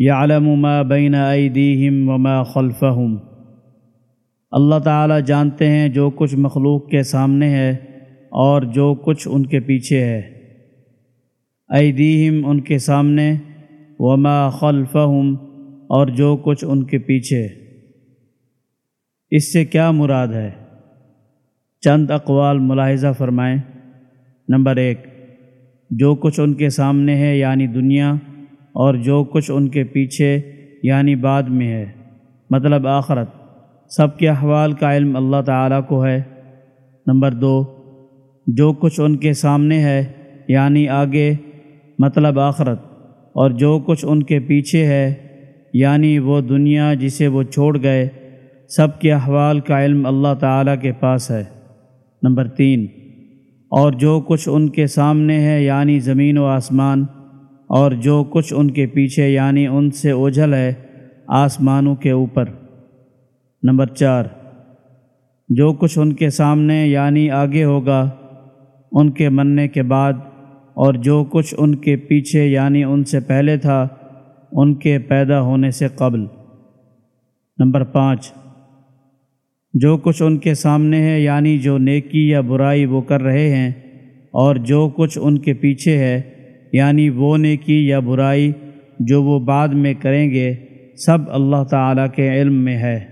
يعلم ما بين أيديهم وما خلفهم اللہ تعالیٰ جانتے ہیں جو کچھ مخلوق کے سامنے ہے اور جو کچھ ان کے پیچھے ہے۔ ایدیہم ان کے سامنے وما خلفہم اور جو کچھ ان کے پیچھے۔ اس سے کیا مراد ہے؟ چند اقوال ملاحظہ فرمائیں۔ نمبر ایک، جو کچھ ان کے سامنے ہے یعنی دنیا اور جو کچھ ان کے پیچھے یعنی بعد میں ہے۔ مطلب آخرت۔ سب کے احوال کا علم اللہ تعالیٰ کو ہے۔ نمبر دو، جو کچھ ان کے سامنے ہے یعنی آگے مطلب آخرت۔ اور جو کچھ ان کے پیچھے ہے یعنی وہ دنیا جسے وہ چھوڑ گئے، سب کے احوال کا علم اللہ تعالیٰ کے پاس ہے۔ نمبر تین، اور جو کچھ ان کے سامنے ہے یعنی زمین و آسمان اور جو کچھ ان کے پیچھے یعنی ان سے اوجھل ہے آسمانوں کے اوپر۔ نمبر چار، جو کچھ ان کے سامنے یعنی آگے ہوگا، ان کے مننے کے بعد، اور جو کچھ ان کے پیچھے یعنی ان سے پہلے تھا، ان کے پیدا ہونے سے قبل۔ نمبر پانچ، جو کچھ ان کے سامنے ہے یعنی جو نیکی یا برائی وہ کر رہے ہیں، اور جو کچھ ان کے پیچھے ہے یعنی وہ نیکی یا برائی جو وہ بعد میں کریں گے، سب اللہ تعالیٰ کے علم میں ہے۔